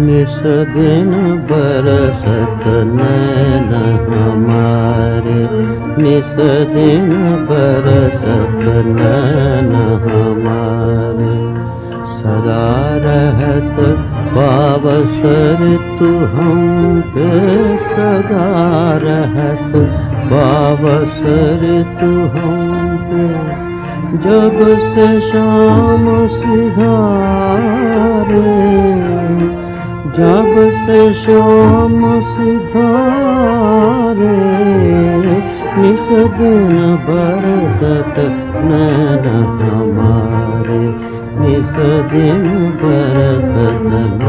दिन बरसत नैन हमारे। निस दिन बरसत नैन हमारे। सदा रहत पावसर तू हम पे सदा रहत पावसर तू हम पे जब से शाम सिधारे जब से शाम सिधारे निस दिन बरसत नैन हमारे निस दिन बरसत नैन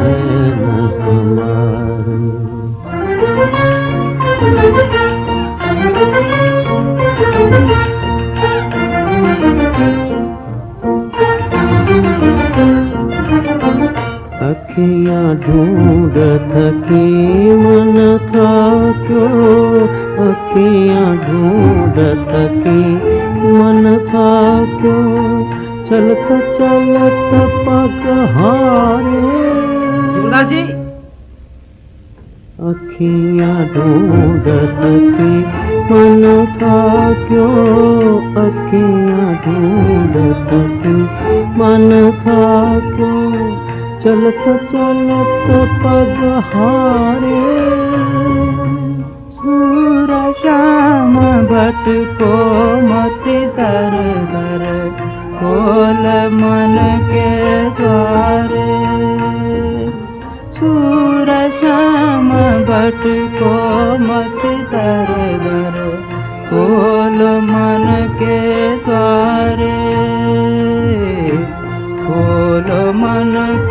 अखियाँ ढूंढत की मन था क्यों अखियाँ ढूंढत की मन था क्यों चलत चलत पग हारे जी अखियाँ ढूंढत की मन था क्यों अखियाँ ढूंढत की मन था क्यों चल चलत् रेर श्याम भट को मति दर दर खोल मन के द्वारे। सुर शम बट को दर दर खोल मन के द्वारे। खोल मन के